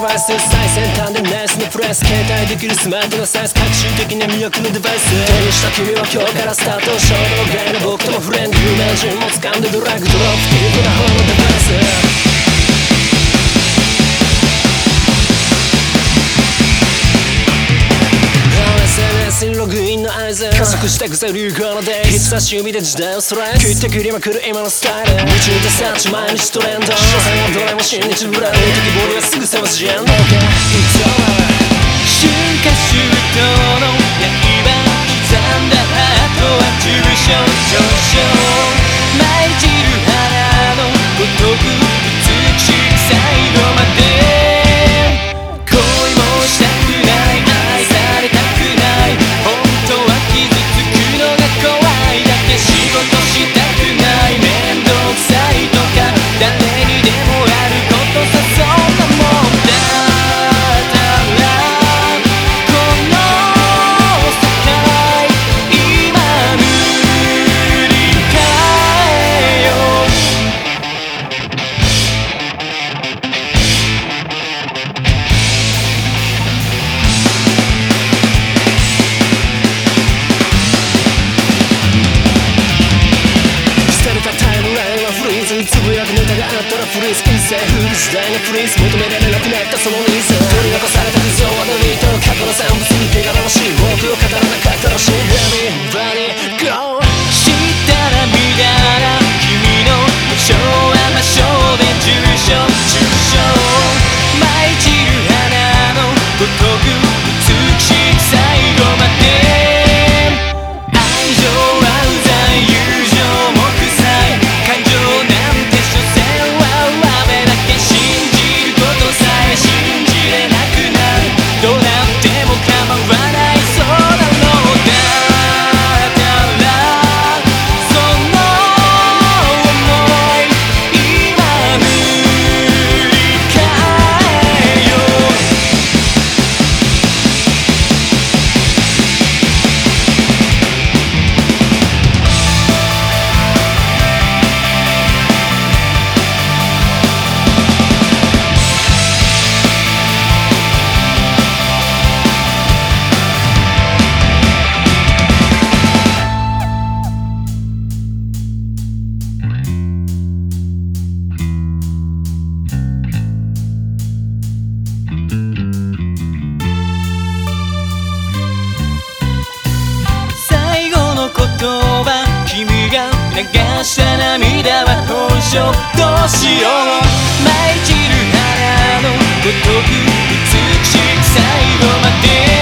バイス最先端でナイスのプレス携帯できるスマートなサイズ革新的な魅力のデバイス。手にした君は今日からスタート。衝動外の僕ともフレンド有名人も掴んでドラッグドロップ。キープな方のデバイス合図加速してくぜ流行のデイ人差し指で時代をストレス。食ってくりまくる今のスタイル。夢中でサーチ毎日トレンド。所詮はどれも新日ブラウン敵ボールはすぐさまジェンド OK 春つぶやくネタがあったらフリース一切不時代のフリース求められなくなったそのニーズ取り残された偽造はドリート過去の産物に手柄らしい僕を語らなかったらしい。Ready, b u 流した涙は本性どうしよう。舞い散る花のごとく美しく最後まで。